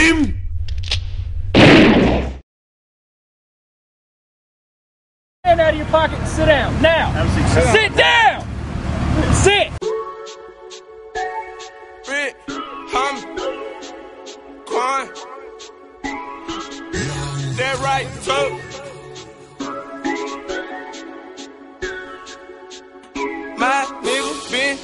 name? Hand out of your pocket and sit down. Now. Sit down.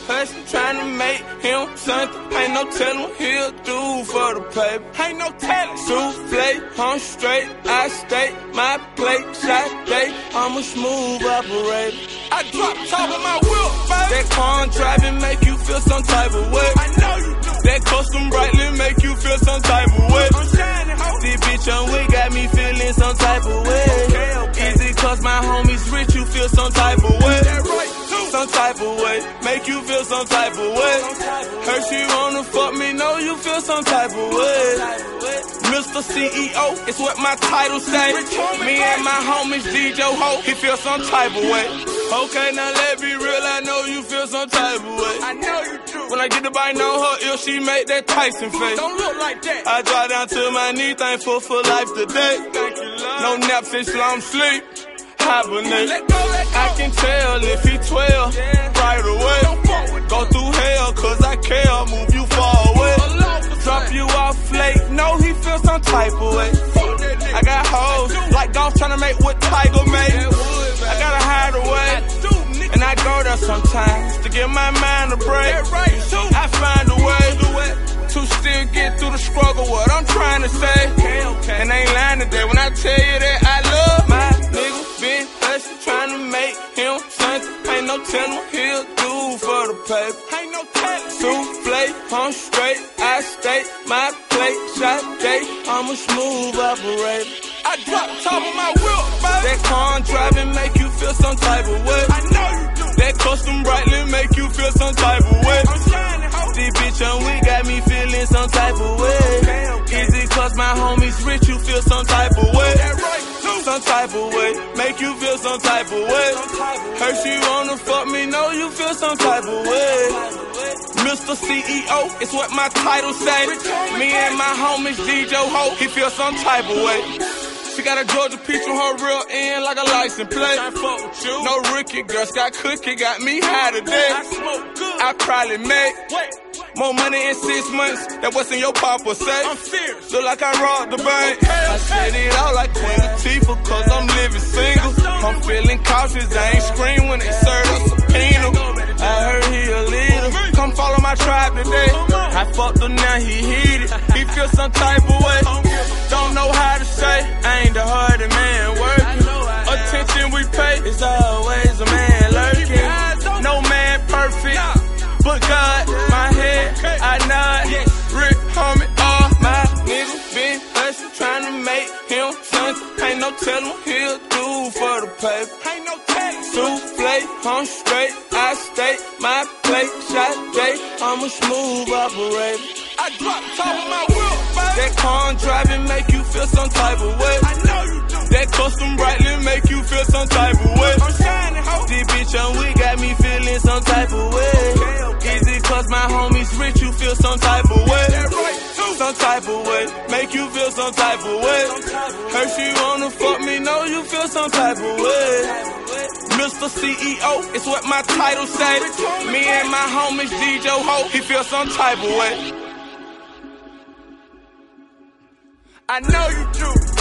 Hustling, trying to make him something. Ain't no telling what he'll do for the paper. Ain't no telling. Souffle, I'm straight, I stay. My plate, shot day. I'm a smooth operator. I drop top of my wheel, baby. That car driving make you feel some type of way. I know you do. That custom brightly make you feel some type of way. I'm shining, ho. This bitch on we got me feeling some type of way. Okay, okay. Easy cause my homies rich, you feel some type of way. That right, too. Some type of way. Make you feel some type of way. Her she wanna fuck me, know you feel some type of way. Mr. CEO, it's what my title say. Me and my homies DJ Ho, he feel some type of way. Okay, now let me real, I know you feel some type of way. I know you do. When I get the bite on her ill, she make that Tyson face. Don't look like that. I drop down to my knee, thankful for life today. Thank you, love. No nap since long sleep. Hibernate. Let go, let go. I can tell if he 12 know he feel some type of way. I got hoes, like golf trying to make what Tiger made. I gotta hide away, and I go there sometimes to give my mind a break. I find a way to still get through the struggle. What I'm trying to say, and I ain't lying today when I tell you that I love my nigga. Been hustling, trying to make him something. Ain't no telling for the paper. Ain't no telling. Souffle, I'm straight, I stay. My plate, shot day. I'm a smooth operator. I drop top of my wheel, baby. That car driving make you feel some type of way. I know you do. That custom brightly make you feel some type of way. I'm shining, ho. This bitch on we got me feeling some type of way. Easy cause my homies rich, you feel some type of way. Some type of way, make you feel some type of way. Her she wanna fuck me, know you feel some type of way. Mr. CEO, it's what my title say. Me and my homies DJ Ho, he feel some type of way. She got a Georgia peach on her real end like a license plate. No rookie, girl, got cookie, got me high today. I smoke good. I probably make more money in six months than what's in your papa say. I'm fierce. Look like I robbed the bank. I said I'm cautious, I ain't scream when they serve a subpoena. I heard he a leader. Come follow my tribe today. I fucked him now, he heated. He feel some type of way. Don't know how to say, I ain't the hardest man working. Attention we pay, it's always a man lurking. No man perfect, but God, my head, I nod. Rick, homie, all my niggas been hustling, trying to make him something. Ain't no telling he'll do for the paper. Ain't no telling. Souffle, I'm straight, I stay. My plate, shot day, I'm a smooth operator. I drop top of my wheel, baby. That car driving make you feel some type of way. I know you do. That custom brightly make you feel some type of way. I'm shining, ho. This bitch on we got me feeling some type of way. Easy cause my homies rich, you feel some type of way. Some type of way, make you feel some type of way. Her she wanna fuck me, know you feel some type of way. Mr. CEO, it's what my title say. Me and my homies DJ Ho, he feel some type of way. I know you do.